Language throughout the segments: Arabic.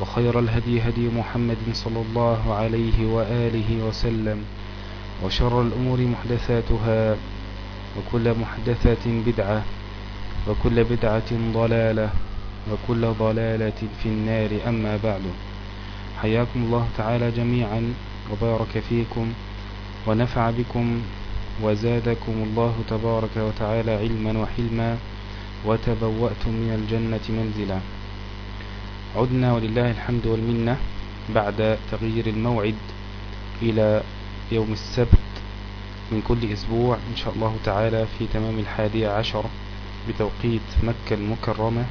وخير الهدي هدي محمد صلى الله عليه وآله وسلم وشر الأمور محدثاتها وكل محدثة بدعة وكل بدعة ضلالة وكل ضلالة في النار أما بعد. حياكم الله تعالى جميعا وبارك فيكم ونفع بكم وزادكم الله تبارك وتعالى علما وحلما وتبوأتم من الجنة منزلا. عدنا ولله الحمد والمنة بعد تغيير الموعد إلى يوم السبت من كل أسبوع إن شاء الله تعالى في تمام الحادية عشر بتوقيت مكة المكرمة.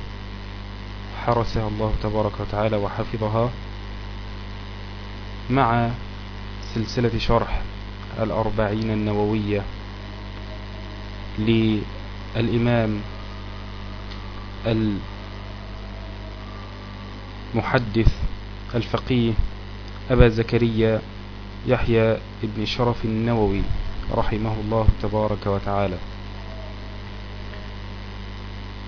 حرسها الله تبارك وتعالى وحفظها مع سلسلة شرح الأربعين النووية للإمام المحدث الفقيه أبا زكريا يحيى ابن شرف النووي رحمه الله تبارك وتعالى.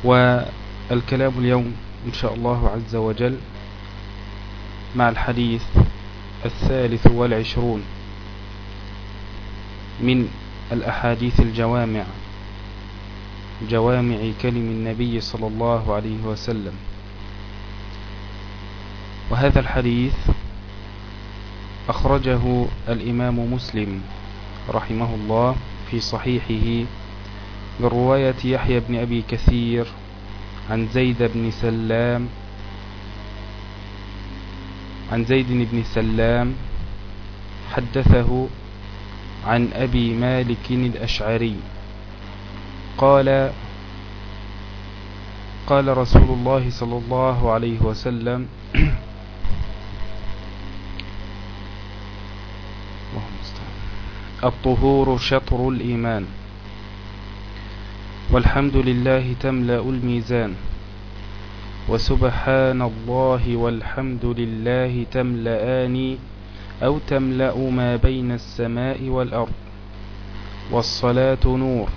والكلام اليوم إن شاء الله عز وجل مع الحديث الثالث والعشرون من الأحاديث الجوامع جوامع كلم النبي صلى الله عليه وسلم. وهذا الحديث أخرجه الإمام مسلم رحمه الله في صحيحه من رواية يحيى بن أبي كثير عن زيد بن سلام عن زيد بن سلام حدثه عن أبي مالك الأشعري قال قال رسول الله صلى الله عليه وسلم الطهور شطر الإيمان. والحمد لله تملأ الميزان. وسبحان الله والحمد لله تملأان أو تملأ ما بين السماء والأرض. والصلاة نور.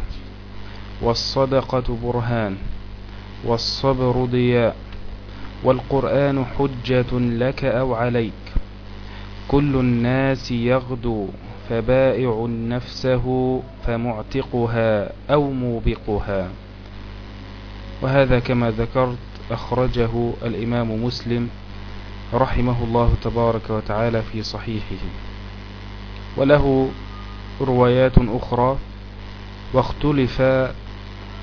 والصدقة برهان. والصبر ضياء. والقرآن حجة لك أو عليك. كل الناس يغدو. فبائع نفسه فمعتقها أو موبقها. وهذا كما ذكرت أخرجه الإمام مسلم رحمه الله تبارك وتعالى في صحيحه. وله روايات أخرى واختلف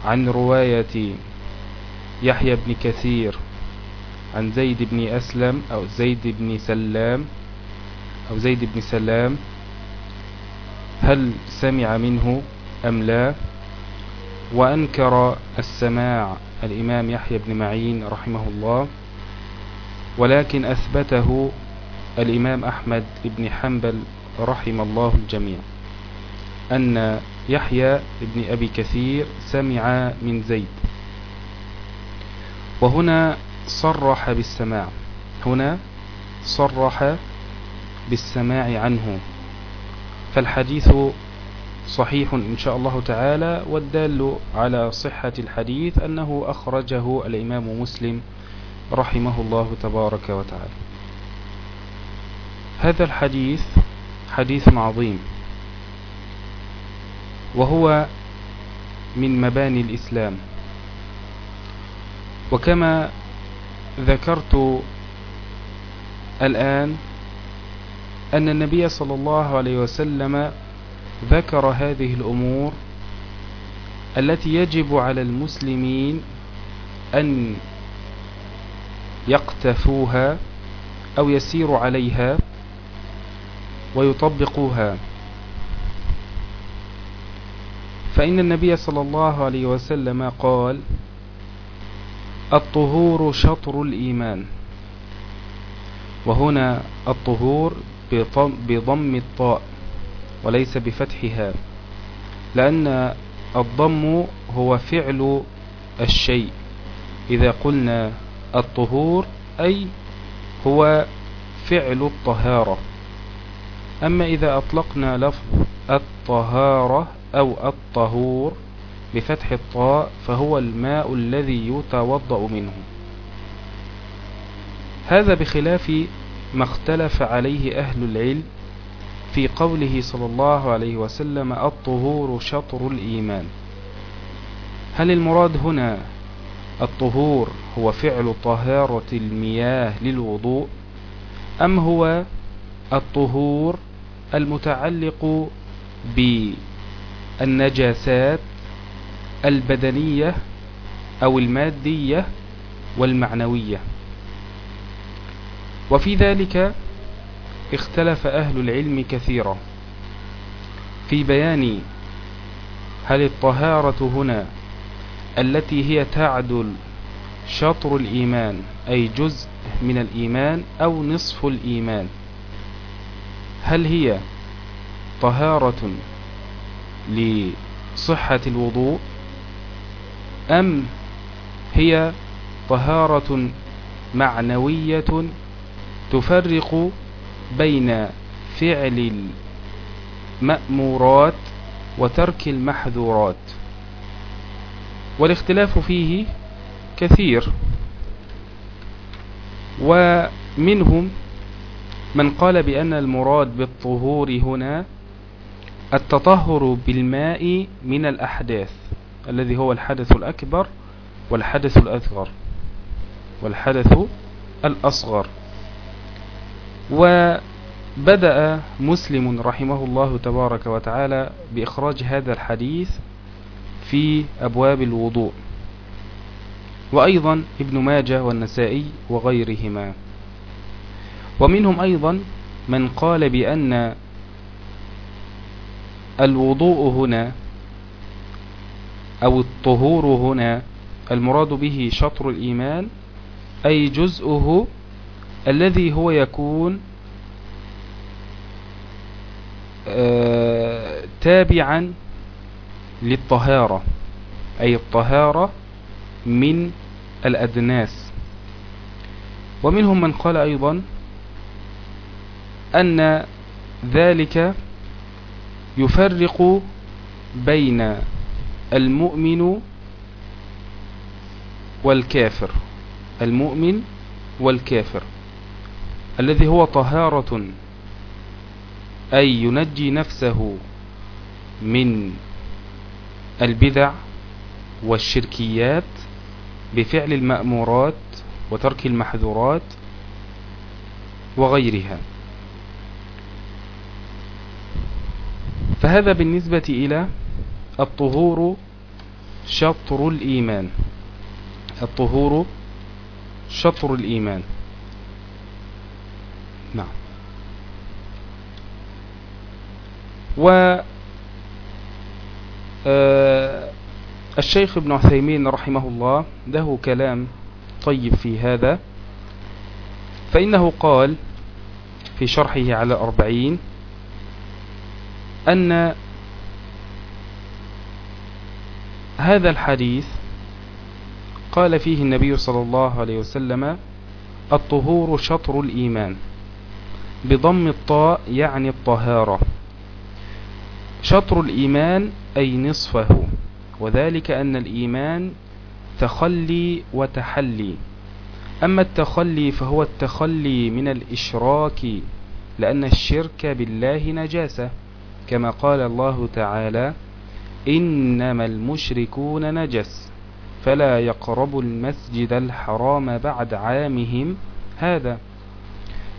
عن رواية يحيى بن كثير عن زيد بن أسلم أو زيد بن سلام أو زيد بن سلام هل سمع منه أم لا؟ وأنكر السماع الإمام يحيى بن معين رحمه الله ولكن أثبته الإمام أحمد بن حنبل رحم الله الجميع أن يحيى بن أبي كثير سمع من زيد. وهنا صرح بالسماع هنا صرح بالسماع عنه. فالحديث صحيح إن شاء الله تعالى والدال على صحة الحديث أنه أخرجه الإمام مسلم رحمه الله تبارك وتعالى. هذا الحديث حديث عظيم وهو من مباني الإسلام. وكما ذكرت الآن أن النبي صلى الله عليه وسلم ذكر هذه الأمور التي يجب على المسلمين أن يقتفوها أو يسيروا عليها ويطبقوها. فإن النبي صلى الله عليه وسلم قال الطهور شطر الإيمان. وهنا الطهور بضم الطاء وليس بفتحها لأن الضم هو فعل الشيء. إذا قلنا الطهور أي هو فعل الطهارة. أما إذا أطلقنا لفظ الطهارة أو الطهور بفتح الطاء فهو الماء الذي يتوضأ منه. هذا بخلاف ما اختلف عليه أهل العلم في قوله صلى الله عليه وسلم الطهور شطر الإيمان. هل المراد هنا الطهور هو فعل طهارة المياه للوضوء أم هو الطهور المتعلق بالنجاسات البدنية أو المادية والمعنوية؟ وفي ذلك اختلف أهل العلم كثيرا في بيان هل الطهارة هنا التي هي تعدل شطر الإيمان أي جزء من الإيمان أو نصف الإيمان هل هي طهارة لصحة الوضوء أم هي طهارة معنوية تفرق بين فعل المأمورات وترك المحذورات. والاختلاف فيه كثير ومنهم من قال بأن المراد بالطهور هنا التطهر بالماء من الأحداث الذي هو الحدث الأكبر والحدث الأصغر والحدث الأصغر. وبدأ مسلم رحمه الله تبارك وتعالى بإخراج هذا الحديث في أبواب الوضوء وأيضا ابن ماجه والنسائي وغيرهما. ومنهم أيضا من قال بأن الوضوء هنا أو الطهور هنا المراد به شطر الإيمان أي جزءه الذي هو يكون آه، تابعا للطهارة أي الطهارة من الأدناس. ومنهم من قال أيضا أن ذلك يفرق بين المؤمن والكافر. المؤمن والكافر. الذي هو طهارة أي ينجي نفسه من البدع والشركيات بفعل المأمورات وترك المحذورات وغيرها. فهذا بالنسبة إلى الطهور شطر الإيمان. الطهور شطر الإيمان. نعم. و آه، الشيخ ابن عثيمين رحمه الله له كلام طيب في هذا. فإنه قال في شرحه على أربعين أن هذا الحديث قال فيه النبي صلى الله عليه وسلم الطهور شطر الإيمان. بضم الطاء يعني الطهارة. شطر الإيمان أي نصفه وذلك أن الإيمان تخلي وتحلي. أما التخلي فهو التخلي من الإشراك لأن الشرك بالله نجاسة كما قال الله تعالى إنما المشركون نجس فلا يقربوا المسجد الحرام بعد عامهم. هذا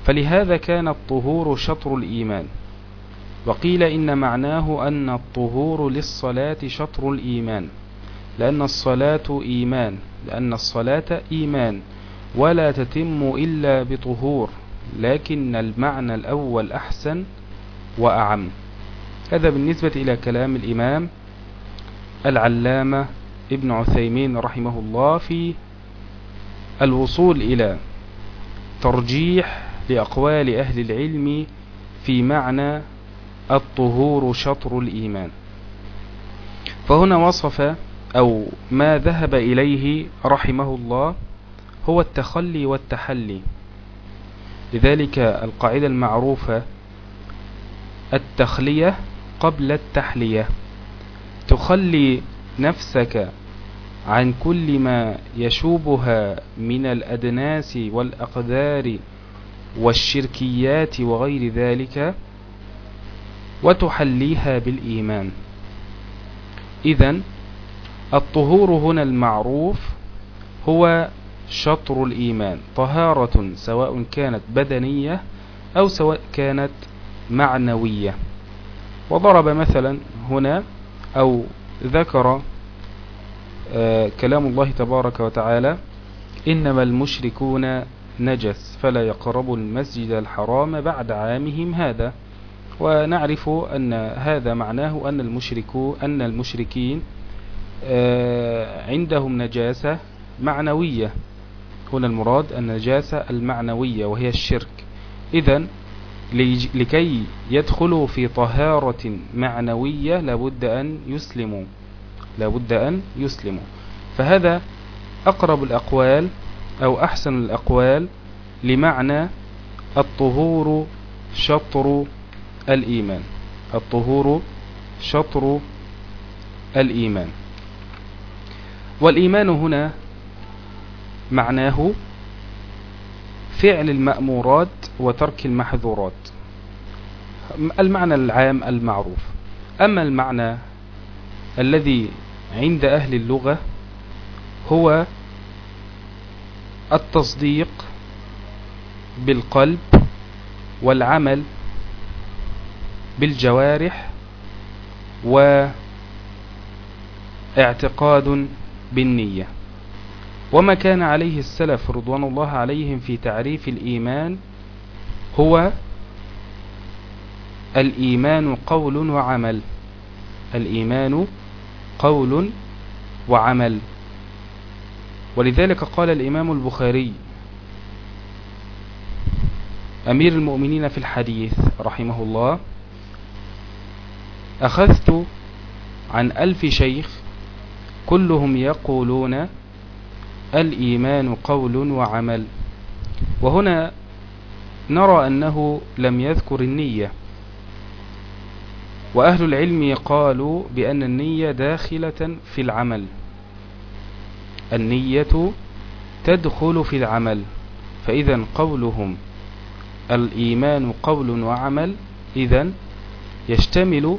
فلهذا كان الطهور شطر الإيمان. وقيل إن معناه أن الطهور للصلاة شطر الإيمان لأن الصلاة إيمان لأن الصلاة إيمان ولا تتم إلا بطهور لكن المعنى الأول أحسن وأعم. هذا بالنسبة إلى كلام الإمام العلامة ابن عثيمين رحمه الله في الوصول إلى ترجيح لأقوال أهل العلم في معنى الطهور شطر الإيمان. فهنا وصف أو ما ذهب إليه رحمه الله هو التخلي والتحلي. لذلك القاعدة المعروفة التخلية قبل التحلية. تخلي نفسك عن كل ما يشوبها من الأدناس والأقدار والشركيات وغير ذلك وتحليها بالإيمان. إذا الطهور هنا المعروف هو شطر الإيمان طهارة سواء كانت بدنية أو سواء كانت معنوية. وضرب مثلا هنا أو ذكر آه كلام الله تبارك وتعالى إنما المشركون نجس فلا يقربوا المسجد الحرام بعد عامهم هذا. ونعرف أن هذا معناه أن المشركو أن المشركين آه عندهم نجاسة معنوية. هنا المراد النجاسة المعنوية وهي الشرك. إذا لكي يدخلوا في طهارة معنوية لابد أن يسلموا. لابد أن يسلموا. فهذا أقرب الأقوال أو أحسن الأقوال لمعنى الطهور شطر الإيمان. الطهور شطر الإيمان. والإيمان هنا معناه فعل المأمورات وترك المحظورات المعنى العام المعروف. أما المعنى الذي عند أهل اللغة هو التصديق بالقلب والعمل بالجوارح واعتقاد بالنية. وما كان عليه السلف رضوان الله عليهم في تعريف الإيمان هو الإيمان قول وعمل. الإيمان قول وعمل. ولذلك قال الإمام البخاري أمير المؤمنين في الحديث رحمه الله أخذت عن ألف شيخ كلهم يقولون الإيمان قول وعمل. وهنا نرى أنه لم يذكر النية. وأهل العلم قالوا بأن النية داخلة في العمل. النية تدخل في العمل فإذا قولهم الإيمان قول وعمل إذا يشتمل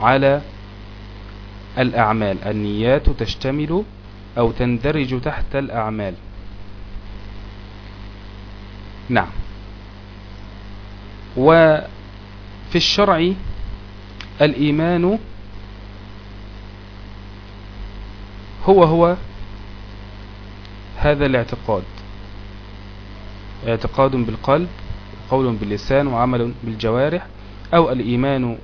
على الأعمال. النيات تشتمل أو تندرج تحت الأعمال. نعم. وفي الشرع الإيمان هو هو هذا الاعتقاد. اعتقاد بالقلب قول باللسان وعمل بالجوارح أو الإيمان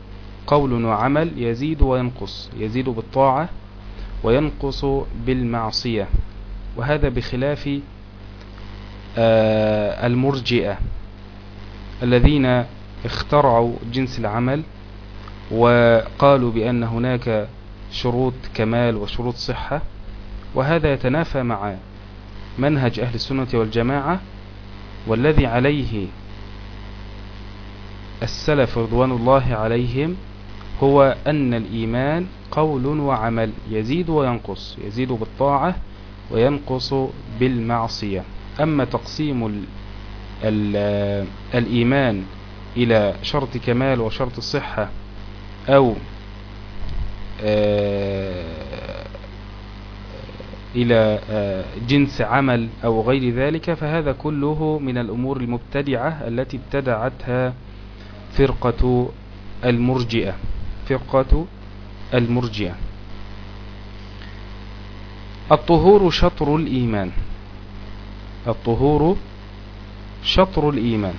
قول وعمل يزيد وينقص يزيد بالطاعة وينقص بالمعصية. وهذا بخلاف آه، المرجئة الذين اخترعوا جنس العمل وقالوا بأن هناك شروط كمال وشروط صحة وهذا يتنافى مع منهج أهل السنة والجماعة والذي عليه السلف رضوان الله عليهم هو أن الإيمان قول وعمل يزيد وينقص يزيد بالطاعة وينقص بالمعصية. أما تقسيم ال ال الإيمان إلى شرط كمال وشرط الصحة أو آه، إلى آه، جنس عمل أو غير ذلك فهذا كله من الأمور المبتدعة التي ابتدعتها فرقة المرجئة. فرقة المرجئة. الطهور شطر الإيمان. الطهور شطر الإيمان.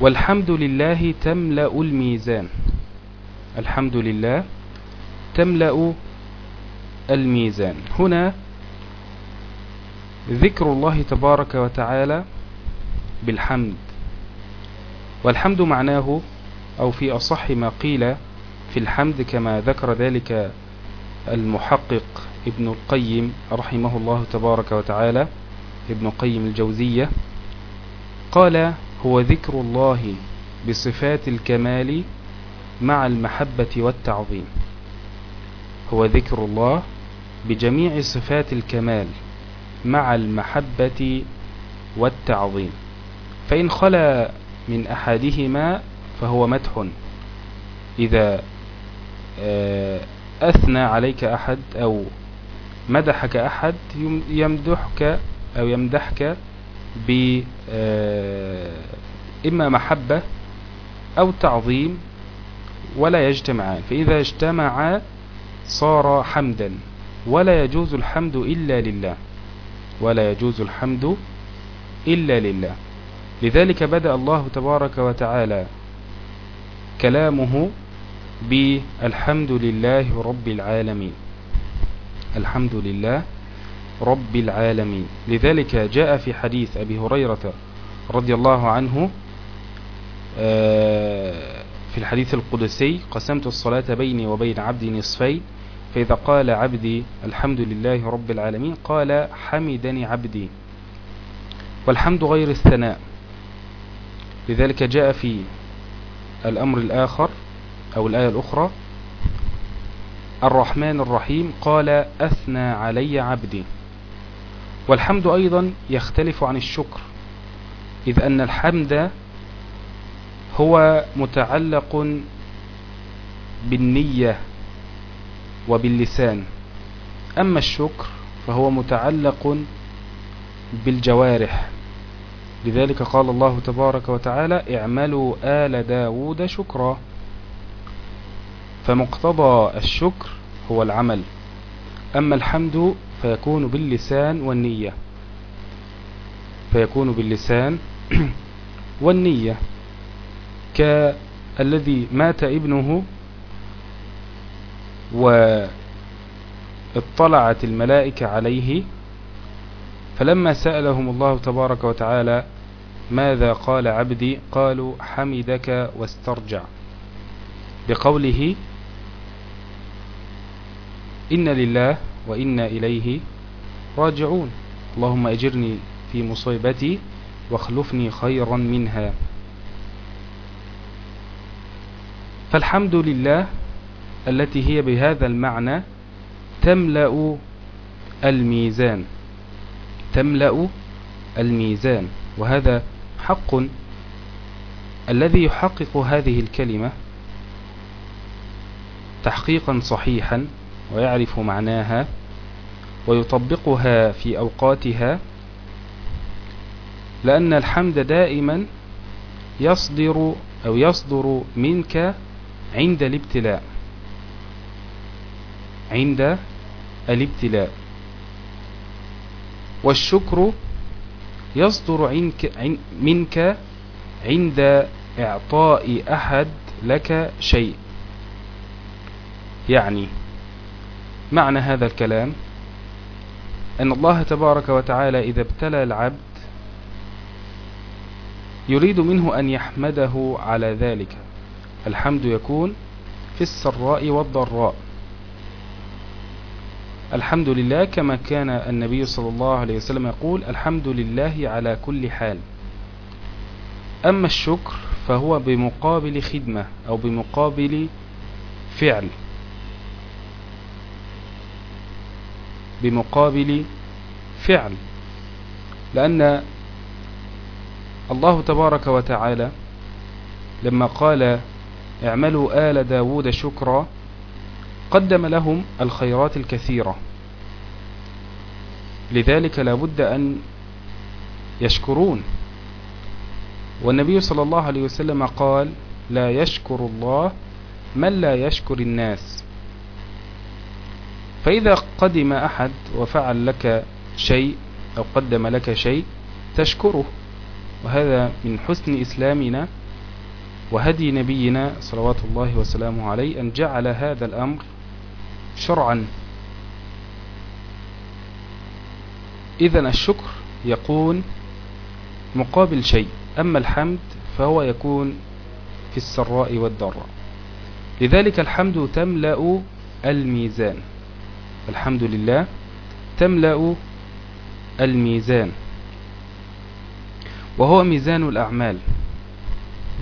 والحمد لله تملأ الميزان. الحمد لله تملأ الميزان. هنا ذكر الله تبارك وتعالى بالحمد. والحمد معناه أو في أصح ما قيل في الحمد كما ذكر ذلك المحقق ابن القيم رحمه الله تبارك وتعالى ابن قيم الجوزية. قال هو ذكر الله بصفات الكمال مع المحبة والتعظيم. هو ذكر الله بجميع صفات الكمال مع المحبة والتعظيم. فإن خلا من أحدهما فهو مدح. إذا آه، أثنى عليك أحد أو مدحك أحد يمدحك أو يمدحك ب آه، إما محبة أو تعظيم ولا يجتمعان. فإذا اجتمعا صار حمدا. ولا يجوز الحمد إلا لله. ولا يجوز الحمد إلا لله. لذلك بدأ الله تبارك وتعالى كلامه بالحمد لله رب العالمين. الحمد لله رب العالمين. لذلك جاء في حديث أبي هريرة رضي الله عنه آه، في الحديث القدسي قسمت الصلاة بيني وبين عبدي نصفين فإذا قال عبدي الحمد لله رب العالمين قال حمدني عبدي. والحمد غير الثناء. لذلك جاء في الأمر الآخر أو الآية الأخرى الرحمن الرحيم قال أثنى علي عبدي. والحمد أيضا يختلف عن الشكر إذ أن الحمد هو متعلق بالنية وباللسان. أما الشكر فهو متعلق بالجوارح. لذلك قال الله تبارك وتعالى اعملوا آل داود شكرا. فمقتضى الشكر هو العمل. أما الحمد فيكون باللسان والنية. فيكون باللسان والنية. كالذي مات ابنه واطلعت الملائكة عليه فلما سألهم الله تبارك وتعالى ماذا قال عبدي قالوا حمدك واسترجع. بقوله إن لله وإنا إليه راجعون. اللهم أجرني في مصيبتي واخلفني خيرا منها. فالحمد لله التي هي بهذا المعنى تملأ الميزان. تملأ الميزان. وهذا حق. الذي يحقق هذه الكلمة تحقيقا صحيحا ويعرف معناها ويطبقها في أوقاتها لأن الحمد دائما يصدر أو يصدر منك عند الابتلاء. عند الابتلاء. والشكر يصدر منك عند إعطاء أحد لك شيء. يعني معنى هذا الكلام أن الله تبارك وتعالى إذا ابتلى العبد يريد منه أن يحمده على ذلك. الحمد يكون في السراء والضراء. الحمد لله كما كان النبي صلى الله عليه وسلم يقول الحمد لله على كل حال. أما الشكر فهو بمقابل خدمة أو بمقابل فعل. بمقابل فعل. لأن الله تبارك وتعالى لما قال اعملوا آل داود شكرا. قدم لهم الخيرات الكثيرة. لذلك لابد أن يشكرون. والنبي صلى الله عليه وسلم قال لا يشكر الله من لا يشكر الناس. فإذا قدم أحد وفعل لك شيء أو قدم لك شيء تشكره. وهذا من حسن إسلامنا وهدي نبينا صلوات الله وسلامه عليه أن جعل هذا الأمر شرعا. إذا الشكر يكون مقابل شيء أما الحمد فهو يكون في السراء والضراء. لذلك الحمد تملأ الميزان. الحمد لله تملأ الميزان. وهو ميزان الأعمال.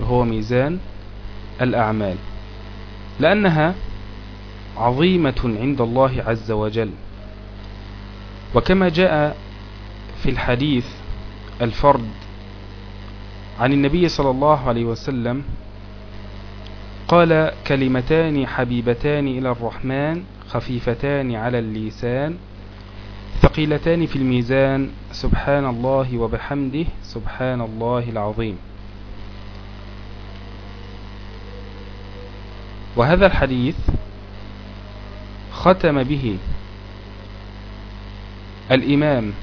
وهو ميزان الأعمال. لأنها عظيمة عند الله عز وجل. وكما جاء في الحديث الفرد عن النبي صلى الله عليه وسلم قال كلمتان حبيبتان إلى الرحمن خفيفتان على اللسان ثقيلتان في الميزان سبحان الله وبحمده سبحان الله العظيم. وهذا الحديث ختم به الإمام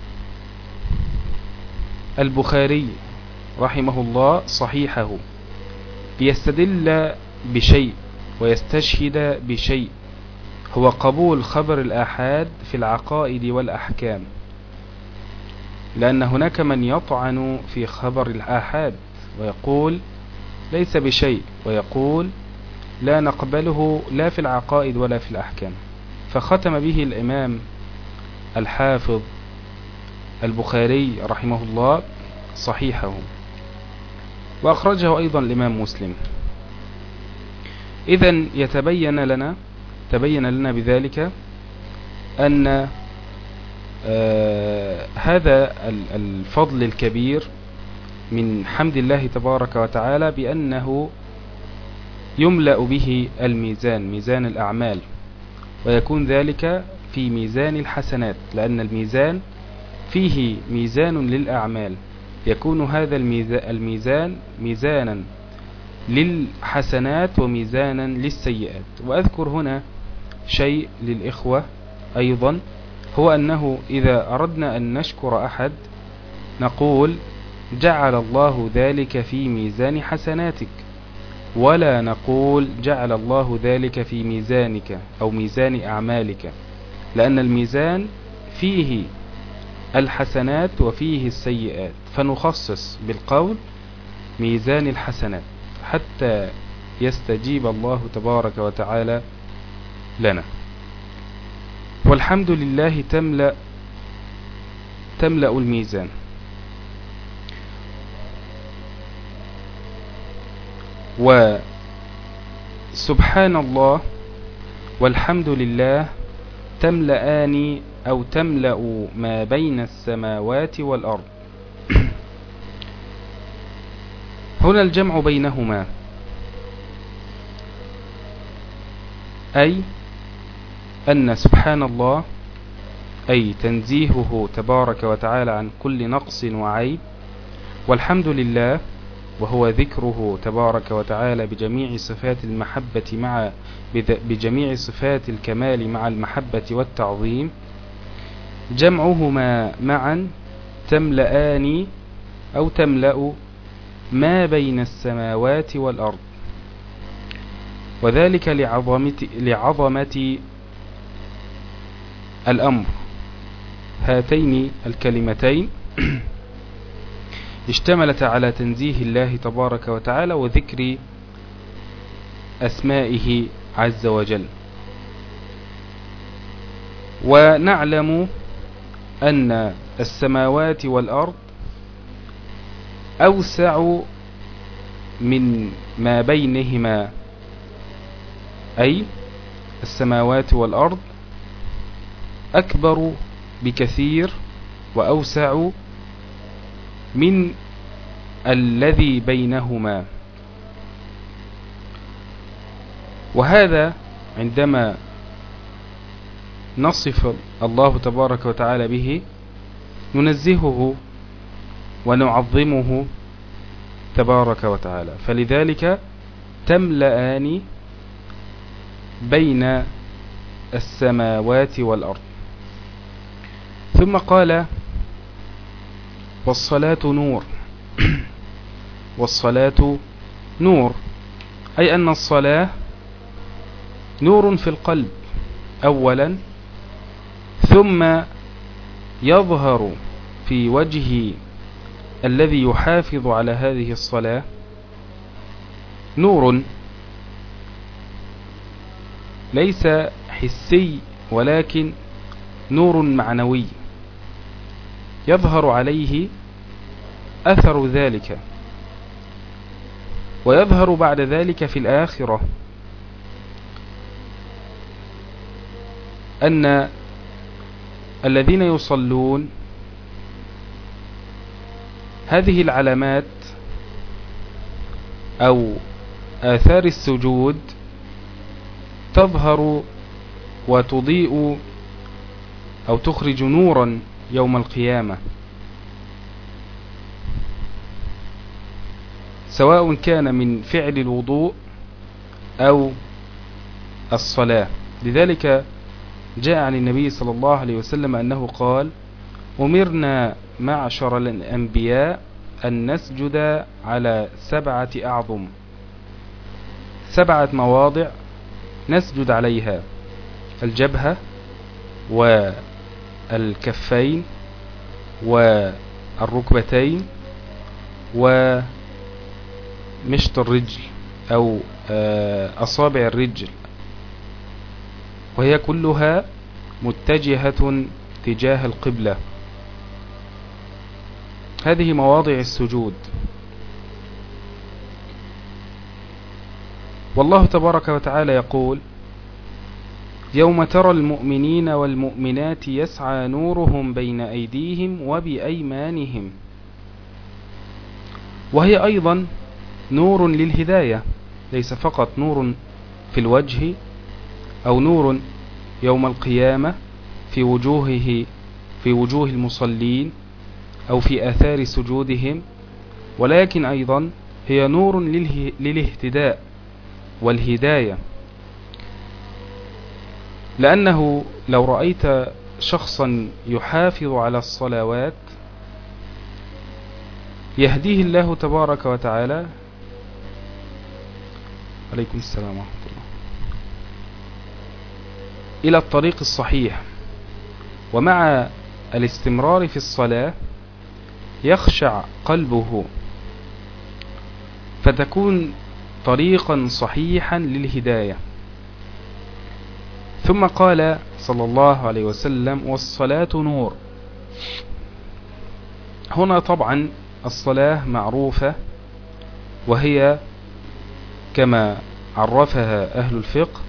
البخاري رحمه الله صحيحه ليستدل بشيء ويستشهد بشيء هو قبول خبر الآحاد في العقائد والأحكام لأن هناك من يطعن في خبر الآحاد ويقول ليس بشيء ويقول لا نقبله لا في العقائد ولا في الأحكام. فختم به الإمام الحافظ البخاري رحمه الله صحيحه. وأخرجه أيضا الإمام مسلم. إذا يتبين لنا تبين لنا بذلك أن آه هذا الفضل الكبير من حمد الله تبارك وتعالى بأنه يملأ به الميزان ميزان الأعمال ويكون ذلك في ميزان الحسنات لأن الميزان فيه ميزان للأعمال. يكون هذا الميزان ميزانا للحسنات وميزانا للسيئات. وأذكر هنا شيء للإخوة أيضا هو أنه إذا أردنا أن نشكر أحد نقول جعل الله ذلك في ميزان حسناتك. ولا نقول جعل الله ذلك في ميزانك أو ميزان أعمالك لأن الميزان فيه الحسنات وفيه السيئات. فنخصص بالقول ميزان الحسنات حتى يستجيب الله تبارك وتعالى لنا. والحمد لله تملأ تملأ الميزان. وسبحان الله والحمد لله تملأان أو تملأ ما بين السماوات والأرض. هنا الجمع بينهما. أي أن سبحان الله أي تنزيهه تبارك وتعالى عن كل نقص وعيب. والحمد لله وهو ذكره تبارك وتعالى بجميع صفات المحبة مع بجميع صفات الكمال مع المحبة والتعظيم. جمعهما معا تملأان أو تملأ ما بين السماوات والأرض. وذلك لعظمة, لعظمة الأمر. هاتين الكلمتين. اشتملت على تنزيه الله تبارك وتعالى وذكر أسمائه عز وجل. ونعلم أن السماوات والأرض أوسع من ما بينهما أي السماوات والأرض أكبر بكثير وأوسع من الذي بينهما. وهذا عندما نصف الله تبارك وتعالى به ننزهه ونعظمه تبارك وتعالى. فلذلك تملأان بين السماوات والأرض. ثم قال والصلاة نور. والصلاة نور. أي أن الصلاة نور في القلب أولا. ثم يظهر في وجه الذي يحافظ على هذه الصلاة نور. ليس حسي ولكن نور معنوي. يظهر عليه أثر ذلك ويظهر بعد ذلك في الآخرة أن الذين يصلون هذه العلامات أو آثار السجود تظهر وتضيء أو تخرج نورا يوم القيامة. سواء كان من فعل الوضوء أو الصلاة. لذلك جاء عن النبي صلى الله عليه وسلم أنه قال أمرنا معشر الأنبياء أن نسجد على سبعة أعظم. سبعة مواضع نسجد عليها الجبهة والكفين والركبتين ومشط الرجل أو آه، أصابع الرجل. وهي كلها متجهة تجاه القبلة. هذه مواضع السجود. والله تبارك وتعالى يقول يوم ترى المؤمنين والمؤمنات يسعى نورهم بين أيديهم وبأيمانهم. وهي أيضا نور للهداية ليس فقط نور في الوجه أو نور يوم القيامة في وجوهه في وجوه المصلين أو في آثار سجودهم ولكن أيضا هي نور للاهتداء والهداية. لأنه لو رأيت شخصا يحافظ على الصلوات يهديه الله تبارك وتعالى عليكم السلام ورحمة الله. إلى الطريق الصحيح. ومع الاستمرار في الصلاة يخشع قلبه. فتكون طريقا صحيحا للهداية. ثم قال صلى الله عليه وسلم والصلاة نور. هنا طبعا الصلاة معروفة وهي كما عرفها أهل الفقه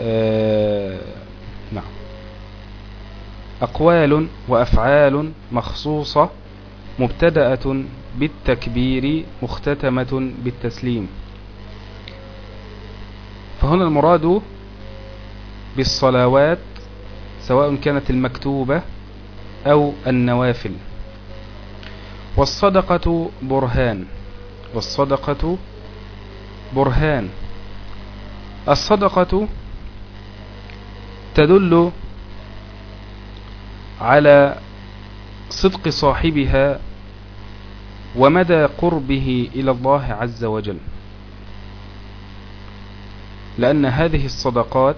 آه نعم أقوال وأفعال مخصوصة مبتدأة بالتكبير مختتمة بالتسليم. فهنا المراد بالصلوات سواء كانت المكتوبة أو النوافل. والصدقة برهان والصدقة برهان. الصدقة تدل على صدق صاحبها ومدى قربه إلى الله عز وجل. لأن هذه الصدقات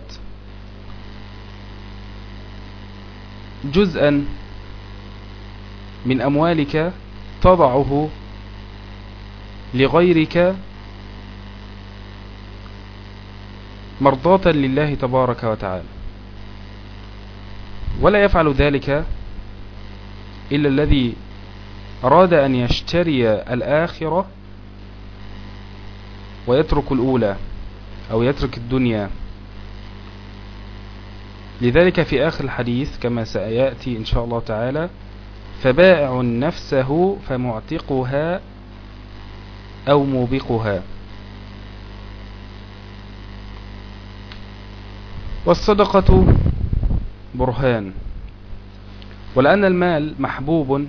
جزءا من أموالك تضعه لغيرك مرضاة لله تبارك وتعالى. ولا يفعل ذلك إلا الذي أراد أن يشتري الآخرة ويترك الأولى. أو يترك الدنيا. لذلك في آخر الحديث كما سيأتي إن شاء الله تعالى فبائع نفسه فمعتقها أو موبقها. والصدقة برهان. ولأن المال محبوب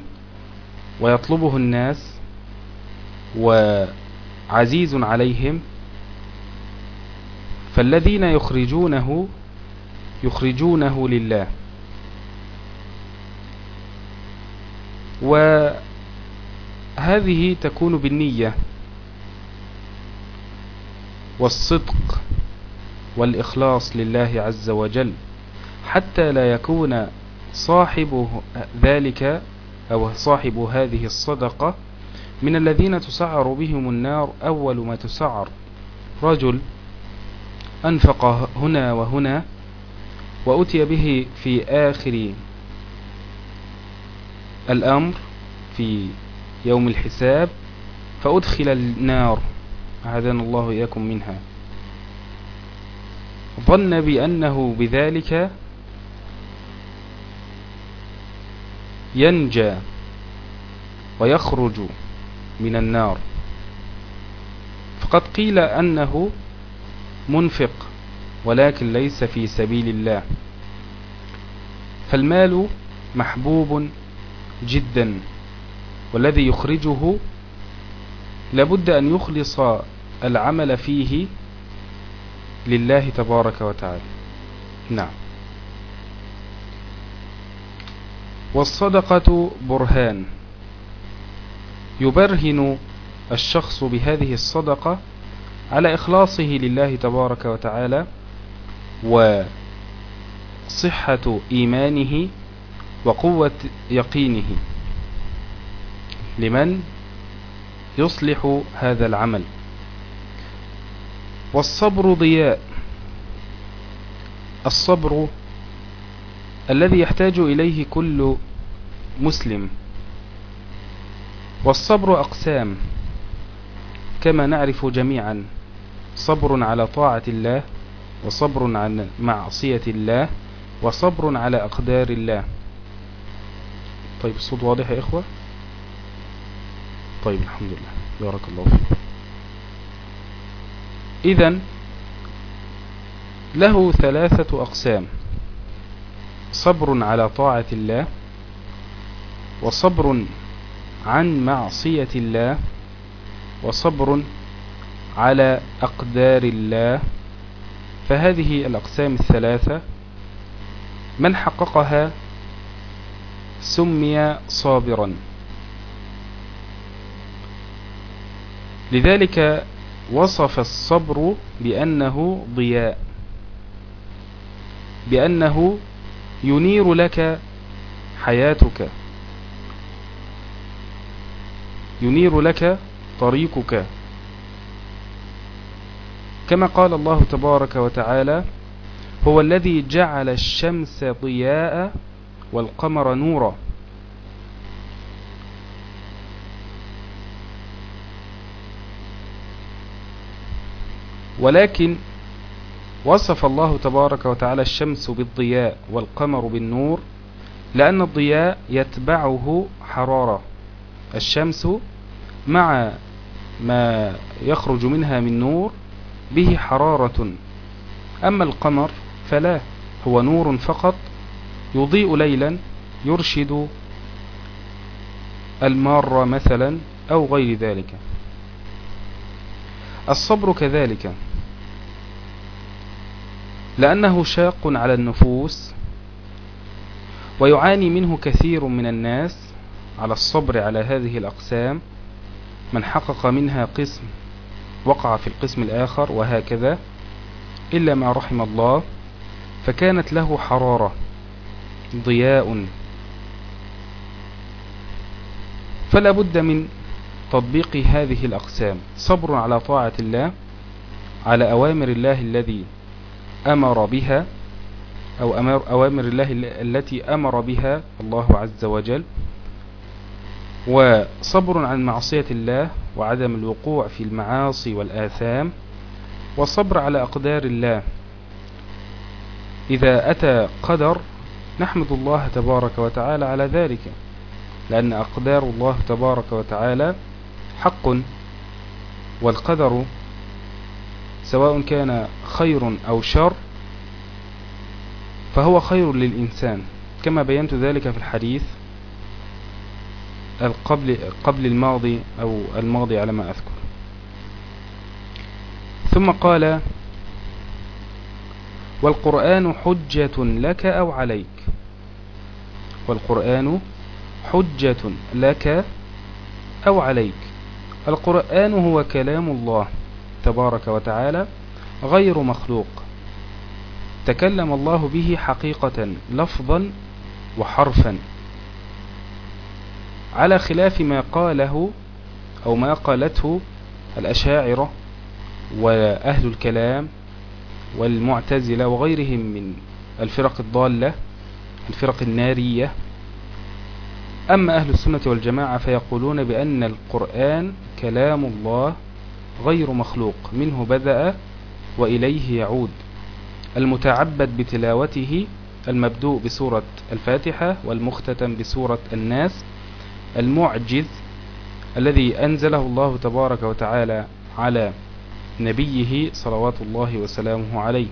ويطلبه الناس وعزيز عليهم فالذين يخرجونه يخرجونه لله. وهذه تكون بالنية والصدق والإخلاص لله عز وجل حتى لا يكون صاحب ذلك أو صاحب هذه الصدقة من الذين تسعر بهم النار أول ما تسعر رجل أنفق هنا وهنا وأتي به في آخر الأمر في يوم الحساب فأدخل النار. أعاذنا الله إياكم منها. ظن بأنه بذلك ينجى ويخرج من النار. فقد قيل أنه منفق ولكن ليس في سبيل الله. فالمال محبوب جدا والذي يخرجه لابد أن يخلص العمل فيه لله تبارك وتعالى. نعم. والصدقة برهان. يبرهن الشخص بهذه الصدقة على إخلاصه لله تبارك وتعالى وصحة إيمانه وقوة يقينه. لمن يصلح هذا العمل. والصبر ضياء. الصبر الذي يحتاج إليه كل مسلم. والصبر أقسام كما نعرف جميعا. صبر على طاعة الله وصبر عن معصية الله وصبر على أقدار الله. طيب الصوت واضح يا إخوة؟ طيب الحمد لله. بارك الله فيك. إذا له ثلاثة أقسام. صبر على طاعة الله وصبر عن معصية الله وصبر على أقدار الله. فهذه الأقسام الثلاثة من حققها سمي صابرا. لذلك وصف الصبر بأنه ضياء بأنه ينير لك حياتك ينير لك طريقك. كما قال الله تبارك وتعالى هو الذي جعل الشمس ضياء والقمر نورا. ولكن وصف الله تبارك وتعالى الشمس بالضياء والقمر بالنور لأن الضياء يتبعه حرارة. الشمس مع ما يخرج منها من نور به حرارة. أما القمر فلا هو نور فقط يضيء ليلا يرشد المارة مثلا أو غير ذلك. الصبر كذلك. لأنه شاق على النفوس ويعاني منه كثير من الناس على الصبر على هذه الأقسام من حقق منها قسم. وقع في القسم الآخر وهكذا إلا ما رحم الله فكانت له حرارة ضياء. فلا بد من تطبيق هذه الأقسام. صبر على طاعة الله على أوامر الله الذي أمر بها أو أوامر الله التي أمر بها الله عز وجل. وصبر عن معصية الله وعدم الوقوع في المعاصي والآثام وصبر على أقدار الله. إذا أتى قدر نحمد الله تبارك وتعالى على ذلك لأن أقدار الله تبارك وتعالى حق والقدر سواء كان خير أو شر فهو خير للإنسان. كما بينت ذلك في الحديث القبل قبل الماضي أو الماضي على ما أذكر. ثم قال والقرآن حجة لك أو عليك. والقرآن حجة لك أو عليك. القرآن هو كلام الله تبارك وتعالى غير مخلوق. تكلم الله به حقيقة لفظا وحرفا. على خلاف ما قاله أو ما قالته الأشاعرة وأهل الكلام والمعتزلة وغيرهم من الفرق الضالة الفرق النارية. أما أهل السنة والجماعة فيقولون بأن القرآن كلام الله غير مخلوق منه بدأ وإليه يعود. المتعبد بتلاوته المبدوء بسورة الفاتحة والمختتم بسورة الناس المعجز الذي أنزله الله تبارك وتعالى على نبيه صلوات الله وسلامه عليه.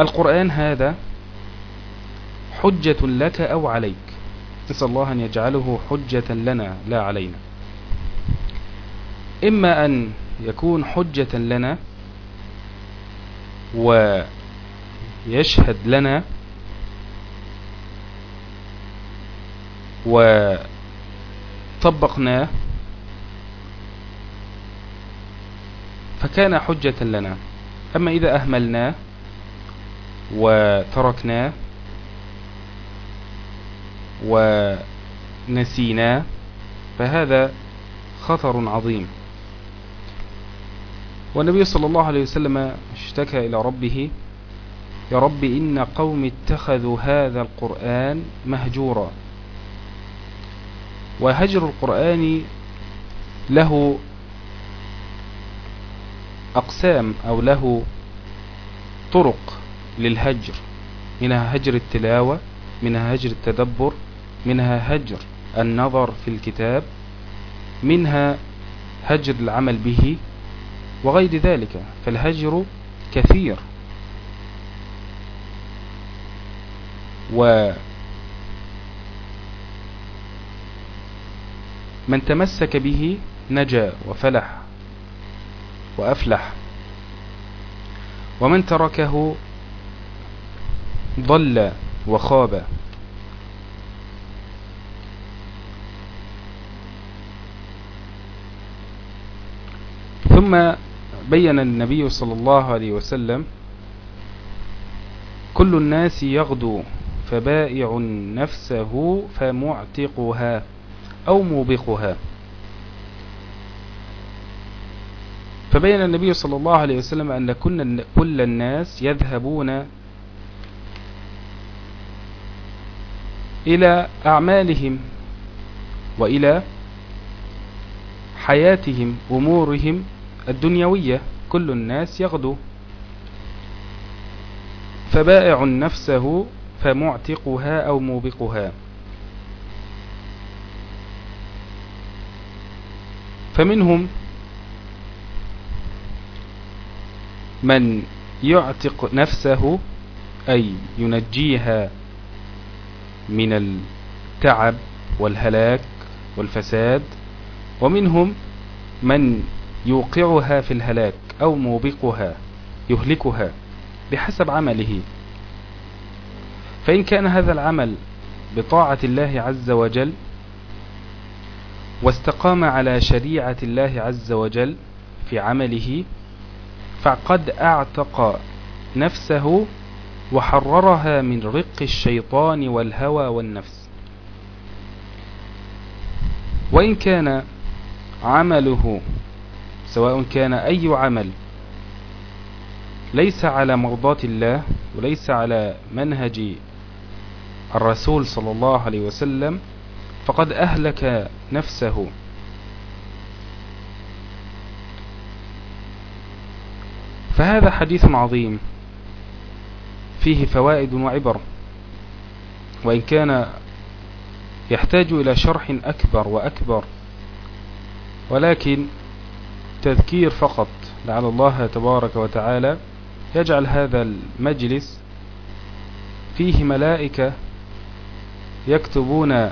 القرآن هذا حجة لك أو عليك. نسأل الله أن يجعله حجة لنا لا علينا. إما أن يكون حجة لنا ويشهد لنا وطبقناه فكان حجة لنا. أما إذا أهملناه وتركناه ونسيناه فهذا خطر عظيم. والنبي صلى الله عليه وسلم اشتكى إلى ربه يا رب إن قوم اتخذوا هذا القرآن مهجورا. وهجر القرآن له أقسام أو له طرق للهجر منها هجر التلاوة منها هجر التدبر منها هجر النظر في الكتاب منها هجر العمل به وغير ذلك. فالهجر كثير. ومن تمسك به نجا وفلح وأفلح ومن تركه ضل وخاب. ثم بين النبي صلى الله عليه وسلم كل الناس يغدو فبائع نفسه فمعتقها. أو موبقها. فبين النبي صلى الله عليه وسلم أن كل الناس يذهبون إلى أعمالهم وإلى حياتهم أمورهم الدنيوية. كل الناس يغدو. فبائع نفسه فمعتقها أو موبقها. فمنهم من يعتق نفسه أي ينجيها من التعب والهلاك والفساد ومنهم من يوقعها في الهلاك أو موبقها يهلكها بحسب عمله. فإن كان هذا العمل بطاعة الله عز وجل واستقام على شريعة الله عز وجل في عمله فقد أعتق نفسه وحررها من رق الشيطان والهوى والنفس. وإن كان عمله سواء كان أي عمل ليس على مرضاة الله وليس على منهج الرسول صلى الله عليه وسلم فقد أهلك نفسه. فهذا حديث عظيم. فيه فوائد وعبر. وإن كان يحتاج إلى شرح أكبر وأكبر. ولكن تذكير فقط. لعل الله تبارك وتعالى يجعل هذا المجلس فيه ملائكة يكتبون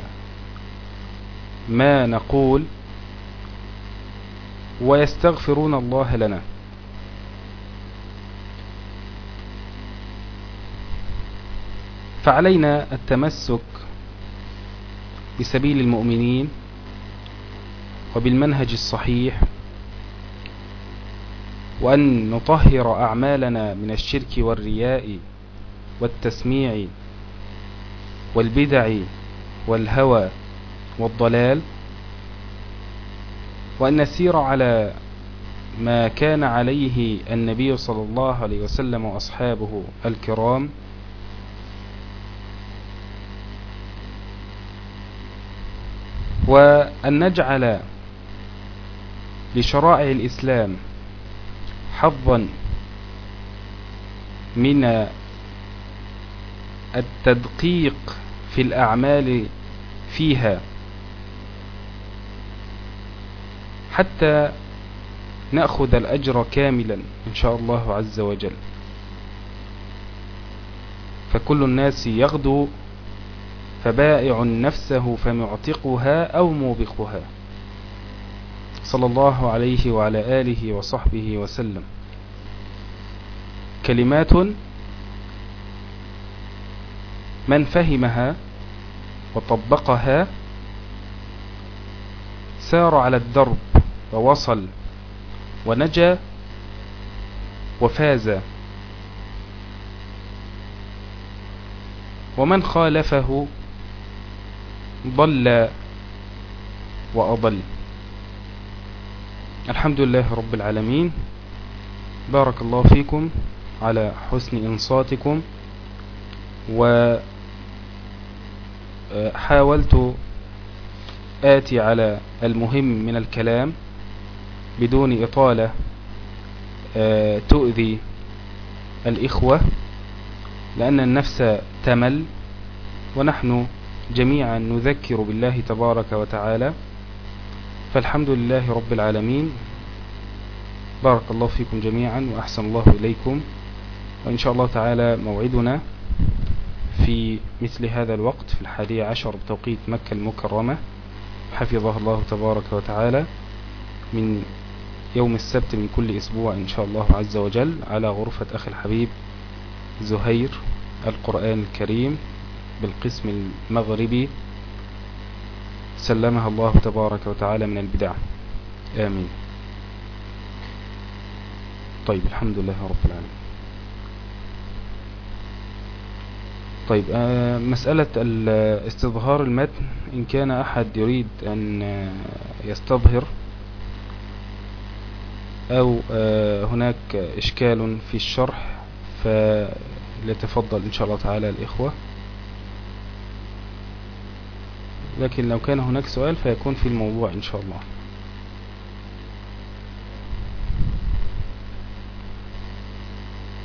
ما نقول ويستغفرون الله لنا. فعلينا التمسك بسبيل المؤمنين وبالمنهج الصحيح وأن نطهر أعمالنا من الشرك والرياء والتسميع والبدع والهوى والضلال وأن نسير على ما كان عليه النبي صلى الله عليه وسلم وأصحابه الكرام. وأن نجعل لشرائع الإسلام حظا من التدقيق في الأعمال فيها. حتى نأخذ الأجر كاملا إن شاء الله عز وجل. فكل الناس يغدو فبائع نفسه فمعتقها أو موبقها. صلى الله عليه وعلى آله وصحبه وسلم. كلمات من فهمها وطبقها سار على الدرب. ووصل ونجا وفاز. ومن خالفه ضل وأضل. الحمد لله رب العالمين. بارك الله فيكم على حسن إنصاتكم. وحاولت آتي على المهم من الكلام بدون إطالة آه، تؤذي الإخوة لأن النفس تمل ونحن جميعا نذكر بالله تبارك وتعالى فالحمد لله رب العالمين. بارك الله فيكم جميعا وأحسن الله إليكم. وإن شاء الله تعالى موعدنا في مثل هذا الوقت في الحادية عشر بتوقيت مكة المكرمة. حفظه الله تبارك وتعالى من يوم السبت من كل أسبوع إن شاء الله عز وجل على غرفة أخي الحبيب زهير القرآن الكريم بالقسم المغربي. سلمها الله تبارك وتعالى من البدع. آمين. طيب الحمد لله رب العالمين. طيب آه مسألة استظهار المتن إن كان أحد يريد أن يستظهر أو آه هناك إشكال في الشرح فليتفضل إن شاء الله تعالى الإخوة. لكن لو كان هناك سؤال فيكون في الموضوع إن شاء الله.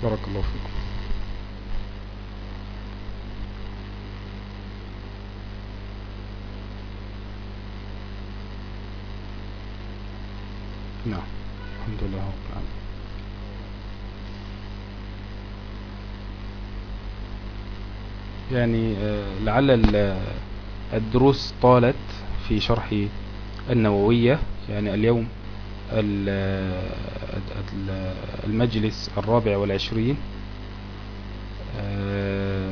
بارك الله فيكم نعم الحمد لله رب العالمين يعني آه، لعل الدروس طالت في شرح النووية. يعني اليوم المجلس الرابع والعشرين آه،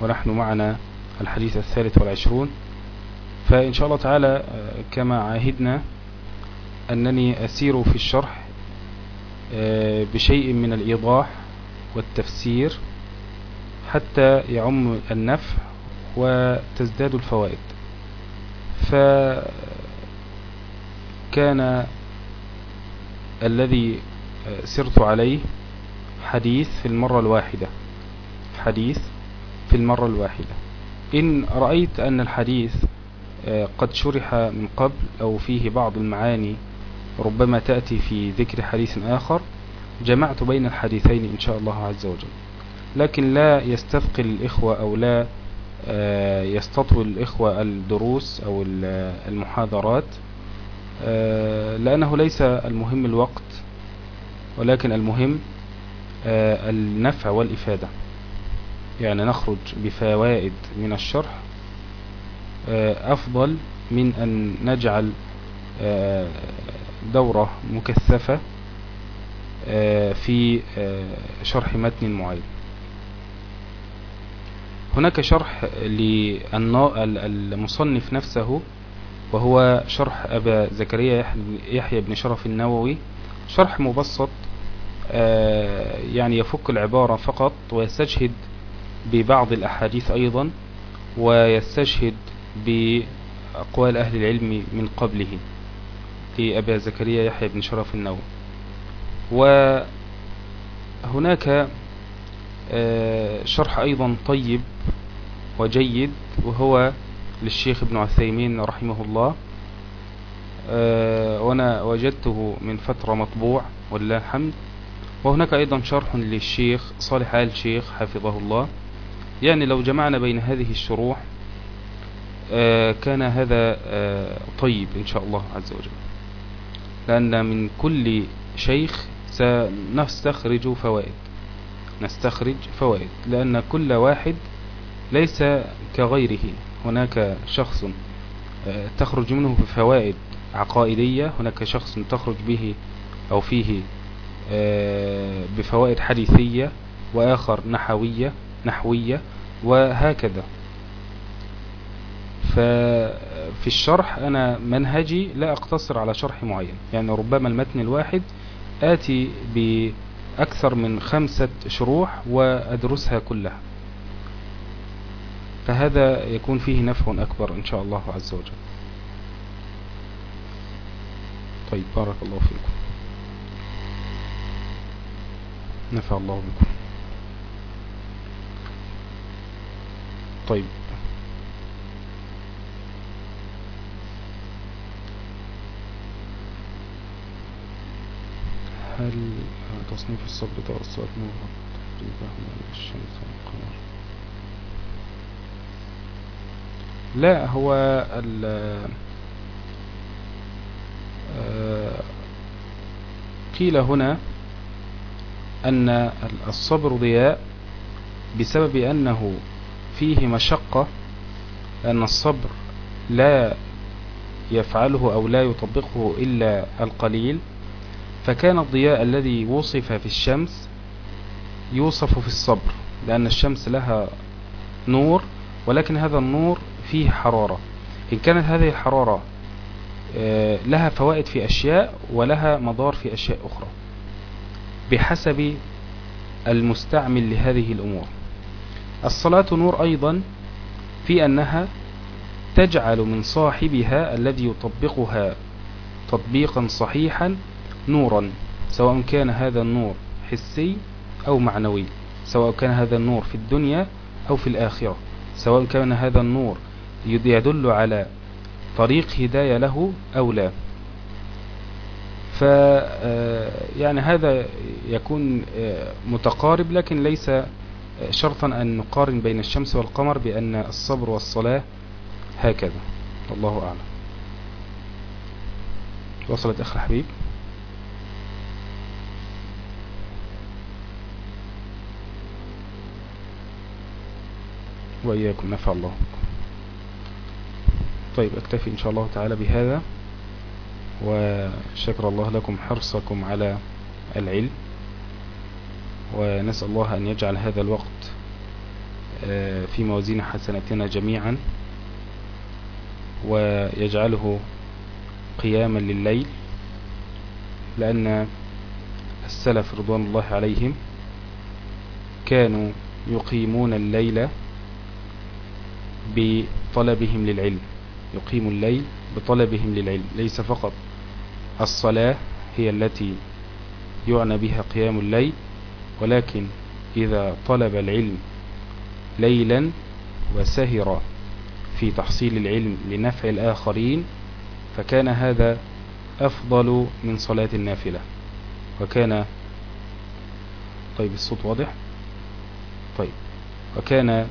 ونحن معنا الحديث الثالث والعشرون. فإن شاء الله تعالى آه، كما عاهدنا أنني أسير في الشرح آه، بشيء من الإيضاح والتفسير حتى يعم النفع وتزداد الفوائد. فكان الذي سرت عليه حديث في المرة الواحدة حديث في المرة الواحدة. إن رأيت أن الحديث قد شرح من قبل أو فيه بعض المعاني ربما تأتي في ذكر حديث آخر جمعت بين الحديثين إن شاء الله عز وجل. لكن لا يستثقل الإخوة أو لا آه، يستطول الإخوة الدروس أو المحاضرات آه، لأنه ليس المهم الوقت ولكن المهم آه، النفع والإفادة. يعني نخرج بفوائد من الشرح أفضل من أن نجعل دورة مكثفة في شرح متن معين هناك شرح للمصنف نفسه وهو شرح أبا زكريا يحيى بن شرف النووي. شرح مبسط آه، يعني يفك العبارة فقط ويستشهد ببعض الأحاديث أيضا ويستشهد بأقوال أهل العلم من قبله. لأبا زكريا يحيى بن شرف النووي. وهناك آه، شرح أيضا طيب وجيد وهو للشيخ ابن عثيمين رحمه الله. آه، وأنا وجدته من فترة مطبوع ولله الحمد وهناك أيضا شرح للشيخ صالح آل الشيخ حفظه الله. يعني لو جمعنا بين هذه الشروح آه، كان هذا طيب إن شاء الله عز وجل. لأن من كل شيخ سنستخرج فوائد. نستخرج فوائد. لأن كل واحد ليس كغيره. هناك شخص آه، تخرج منه بفوائد عقائدية. هناك شخص تخرج به أو فيه آه، بفوائد حديثية وآخر نحوية نحوية وهكذا. ففي الشرح أنا منهجي لا أقتصر على شرح معين. يعني ربما المتن الواحد آتي بأكثر من خمسة شروح وأدرسها كلها. فهذا يكون فيه نفع أكبر إن شاء الله عز وجل. طيب بارك الله فيكم. نفع الله بكم. طيب. هل تصنيف الصبر توسط نور تقريبا الشمس والقمر لا هو ال آه، قيل هنا أن الصبر ضياء بسبب أنه فيه مشقة أن الصبر لا يفعله أو لا يطبقه إلا القليل. فكان الضياء الذي وصف في الشمس يوصف في الصبر لأن الشمس لها نور ولكن هذا النور فيه حرارة. إن كانت هذه الحرارة آه، لها فوائد في أشياء ولها مضار في أشياء أخرى بحسب المستعمل لهذه الأمور. الصلاة نور أيضا في أنها تجعل من صاحبها الذي يطبقها تطبيقا صحيحا نورا سواء كان هذا النور حسي أو معنوي سواء كان هذا النور في الدنيا أو في الآخرة سواء كان هذا النور يدل على طريق هداية له أو لا. ف آه، يعني هذا يكون آه، متقارب لكن ليس آه، شرطا أن نقارن بين الشمس والقمر بأن الصبر والصلاة هكذا. الله أعلم. وصلت أخي الحبيب. وإياكم نفع الله. طيب أكتفي إن شاء الله تعالى بهذا وشكر الله لكم حرصكم على العلم ونسأل الله أن يجعل هذا الوقت آه، في موازين حسناتنا جميعا ويجعله قياما لليل لأن السلف رضوان الله عليهم كانوا يقيمون الليل بطلبهم للعلم. يقيم الليل بطلبهم للعلم. ليس فقط. الصلاة هي التي يعنى بها قيام الليل ولكن إذا طلب العلم ليلا وسهر في تحصيل العلم لنفع الآخرين فكان هذا أفضل من صلاة النافلة. وكان طيب الصوت واضح؟ طيب. وكان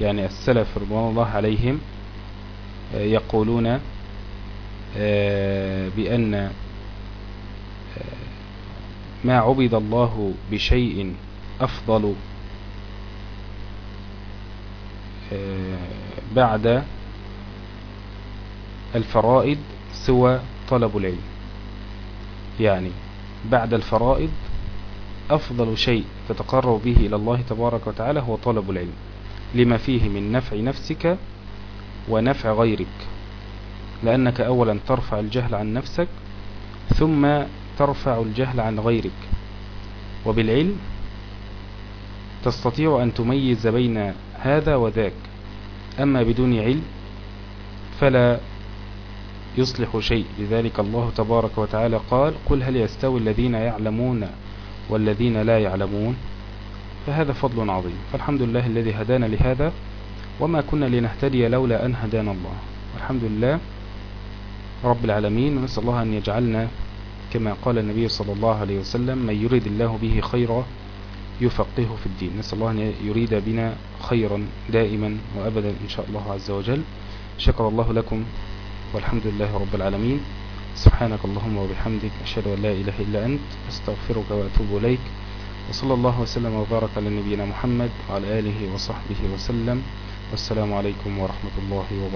يعني السلف رضوان الله عليهم آه، يقولون آه، بأن ما عبد الله بشيء أفضل بعد الفرائض سوى طلب العلم. يعني بعد الفرائض أفضل شيء تتقرب به إلى الله تبارك وتعالى هو طلب العلم. لما فيه من نفع نفسك ونفع غيرك. لأنك أولا ترفع الجهل عن نفسك ثم ترفع الجهل عن غيرك. وبالعلم تستطيع أن تميز بين هذا وذاك. أما بدون علم فلا يصلح شيء. لذلك الله تبارك وتعالى قال قل هل يستوي الذين يعلمون والذين لا يعلمون فهذا فضل عظيم. فالحمد لله الذي هدانا لهذا وما كنا لنهتدي لولا أن هدانا الله. والحمد لله رب العالمين ونسأل الله أن يجعلنا كما قال النبي صلى الله عليه وسلم من يريد الله به خيرا يفقهه في الدين. نسأل الله أن يريد بنا خيرا دائما وأبدا إن شاء الله عز وجل. شكر الله لكم والحمد لله رب العالمين. سبحانك اللهم وبحمدك أشهد أن لا إله إلا أنت أستغفرك وأتوب إليك وصلى الله وسلم وبارك على نبينا محمد وعلى آله وصحبه وسلم والسلام عليكم ورحمة الله وبركاته.